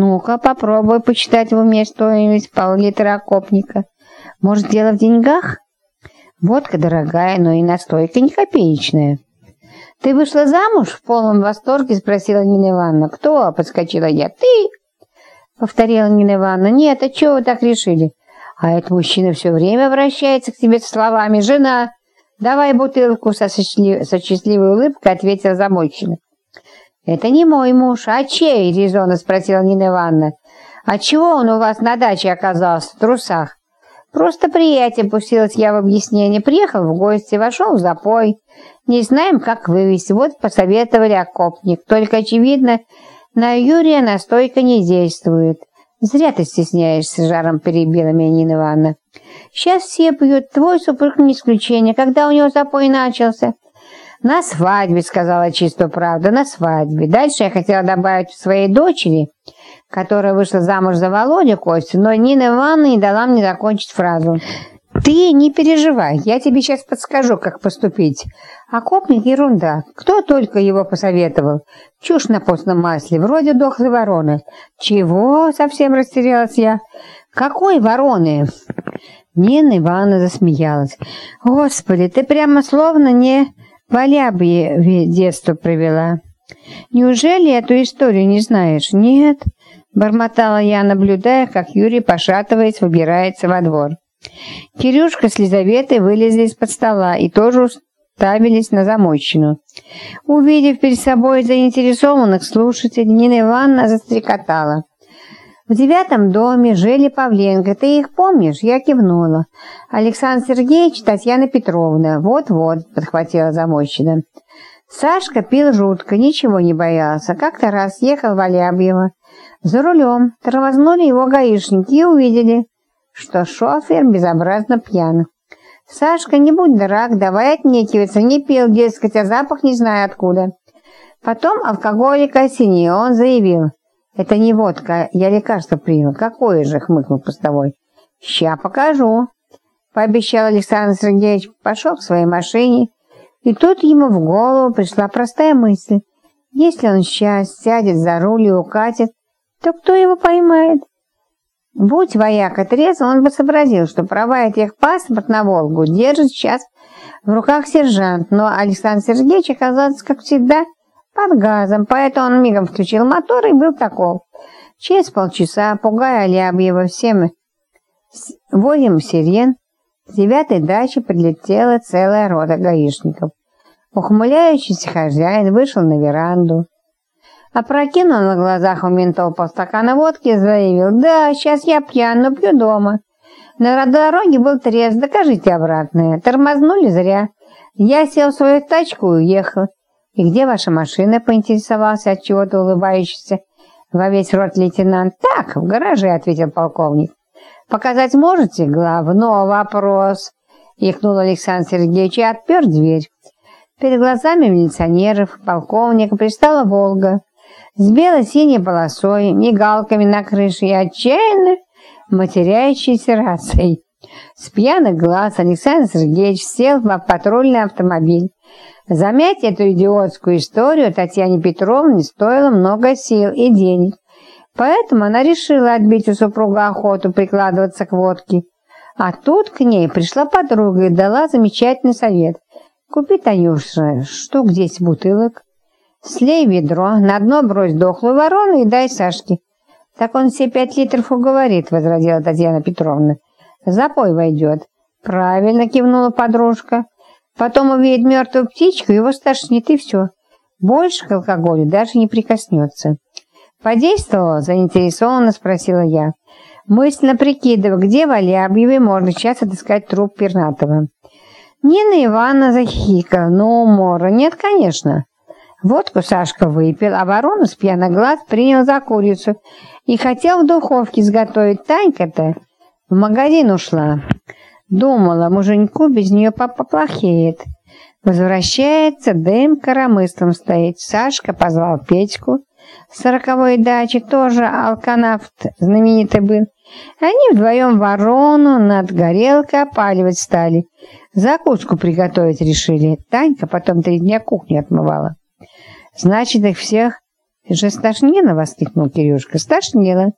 Ну-ка, попробуй почитать в уме стоимость пол-литра окопника. Может, дело в деньгах? Водка дорогая, но и настойка не копеечная. «Ты вышла замуж?» — в полном восторге спросила Нина Ивановна. «Кто?» — подскочила я. «Ты!» — повторила Нина Ивановна. «Нет, а чего вы так решили?» «А этот мужчина все время обращается к тебе с словами. Жена, давай бутылку!» со счастливой улыбкой ответила замойщина. «Это не мой муж, а чей?» — резонно спросила Нина Ивановна. «А чего он у вас на даче оказался в трусах?» «Просто приятель», — пустилась я в объяснение. «Приехал в гости, вошел в запой. Не знаем, как вывести. Вот посоветовали окопник. Только, очевидно, на Юрия настойка не действует». «Зря ты стесняешься», — жаром перебила меня Нина Ивановна. «Сейчас все пьют, твой супруг не исключение. Когда у него запой начался?» «На свадьбе», — сказала чисто правда, — «на свадьбе». Дальше я хотела добавить своей дочери, которая вышла замуж за Володю Костю, но Нина Ивановна не дала мне закончить фразу. «Ты не переживай, я тебе сейчас подскажу, как поступить. Окопник — ерунда. Кто только его посоветовал? Чушь на постном масле, вроде дохлой вороны». «Чего?» — совсем растерялась я. «Какой вороны?» Нина Ивановна засмеялась. «Господи, ты прямо словно не...» В Алябье детство провела. Неужели эту историю не знаешь? Нет, бормотала я, наблюдая, как Юрий, пошатываясь, выбирается во двор. Кирюшка с Лизаветой вылезли из-под стола и тоже уставились на замойщину. Увидев перед собой заинтересованных слушателей, Нина Ивановна застрекотала. В девятом доме жили Павленко. Ты их помнишь? Я кивнула. Александр Сергеевич, Татьяна Петровна. Вот-вот, подхватила замойщина. Сашка пил жутко, ничего не боялся. Как-то раз ехал в Алябьево. За рулем тормознули его гаишники и увидели, что шофер безобразно пьян. Сашка, не будь дурак, давай отнекиваться, не пил, дескать, а запах не знаю откуда. Потом алкоголика осенил, он заявил, «Это не водка, я лекарство принял». «Какое же?» — хмыкнул постовой. «Ща покажу», — пообещал Александр Сергеевич. Пошел к своей машине, и тут ему в голову пришла простая мысль. Если он сейчас сядет за руль и укатит, то кто его поймает? Будь вояк отрезан, он бы сообразил, что права и техпаспорт на Волгу держит сейчас в руках сержант, но Александр Сергеевич оказался, как всегда, под газом, поэтому он мигом включил мотор и был таков. Через полчаса, пугая Алябьева всем воем сирен, с девятой дачи подлетела целая рота гаишников. Ухмыляющийся хозяин вышел на веранду. Опрокинул на глазах у ментов полстакана водки и заявил, «Да, сейчас я пьян, но пью дома. На дороге был трезв, докажите обратное. Тормознули зря. Я сел в свою тачку и уехал. «И где ваша машина?» — поинтересовался от чего-то улыбающийся во весь рот лейтенант. «Так, в гараже», — ответил полковник. «Показать можете?» «Главно вопрос», — ихнул Александр Сергеевич и отпер дверь. Перед глазами милиционеров, полковника пристала «Волга» с бело-синей полосой, мигалками на крыше и отчаянно матерящейся рацией. С пьяных глаз Александр Сергеевич сел в патрульный автомобиль. Замять эту идиотскую историю Татьяне Петровне стоило много сил и денег, поэтому она решила отбить у супруга охоту прикладываться к водке. А тут к ней пришла подруга и дала замечательный совет. «Купи, Танюша, штук десять бутылок, слей ведро, на дно брось дохлую ворону и дай Сашке». «Так он все пять литров уговорит», — возразила Татьяна Петровна. «Запой войдет». «Правильно», — кивнула подружка. Потом увидит мертвую птичку, его стошнит, и все. Больше к алкоголю даже не прикоснется. «Подействовало?» – заинтересованно спросила я. Мысленно прикидывая, где в Алябьеве можно сейчас отыскать труп Пернатова. Нина Ивановна захихикала. «Ну, Мора, нет, конечно». Водку Сашка выпил, а ворону с пьяноглаз принял за курицу и хотел в духовке изготовить. Танька-то в магазин ушла. Думала, муженьку без нее папа плохеет. Возвращается, дым коромыслом стоит. Сашка позвал Петьку сороковой дачи, тоже алканавт знаменитый был. Они вдвоем ворону над горелкой опаливать стали. Закуску приготовить решили. Танька потом три дня кухню отмывала. Значит, их всех «Ты же стошнила!» — воскликнул Кирюшка. «Стошнила!